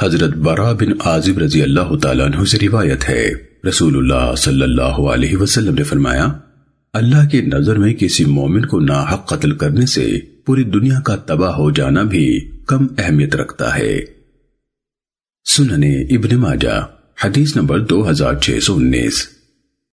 حضرت برا بن عازب رضی اللہ تعالیٰ عنہ سے روایت ہے۔ رسول اللہ صلی اللہ علیہ وسلم نے فرمایا، اللہ کی نظر میں کسی مومن کو ناحق قتل کرنے سے پوری دنیا کا تباہ ہو جانا بھی کم اہمیت رکھتا ہے۔ سننے ابن ماجہ، حدیث نمبر دو ہزار چھ سو انیس۔